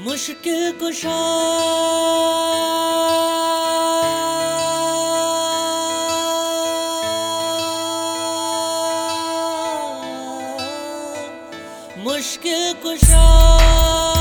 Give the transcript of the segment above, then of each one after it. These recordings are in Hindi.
मुश्किल कुशा। मुश्किल कुशा।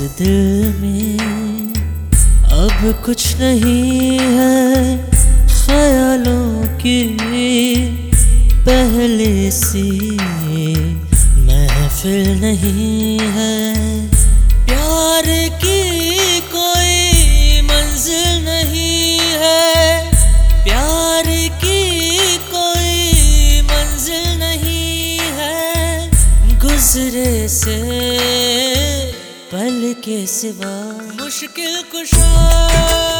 दिल में अब कुछ नहीं है। ख्यालों की पहले सी महफिल नहीं है। के सिवा। मुश्किल कुशा।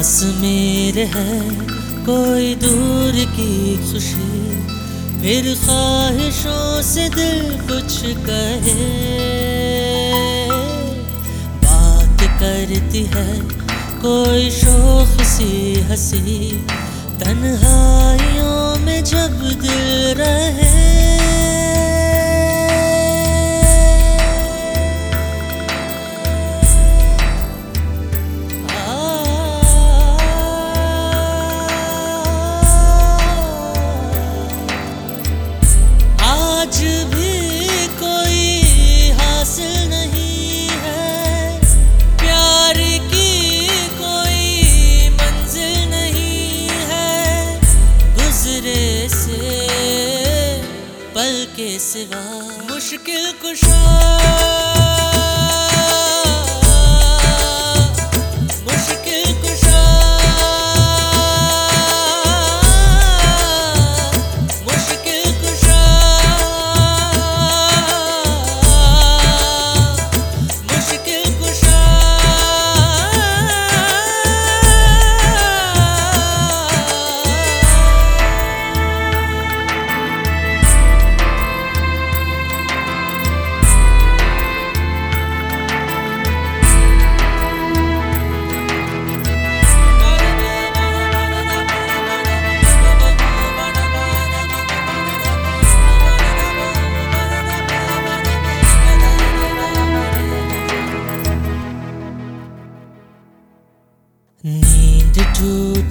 पास मेरे है, कोई दूर की खुशी। फिर ख्वाहिशों से दिल कुछ कहे। बात करती है, कोई शोख सी हँसी। तन्हाइयों सिवा। मुश्किल कुशा।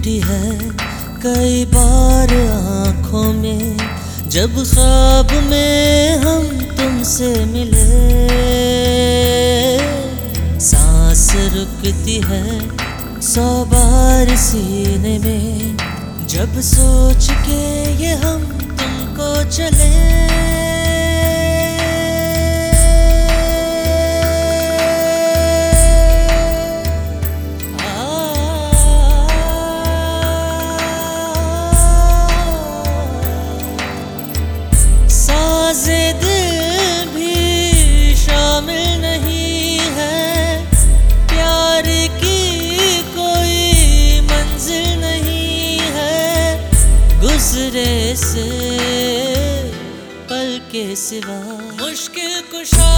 टूटी है कई बार आँखों में, जब ख्वाब में हम तुमसे मिले। सांस रुकती है सौ बार सीने में, जब सोच के ये हम तुमको चले। गुजरे से पल के सिवा। मुश्किल कुशा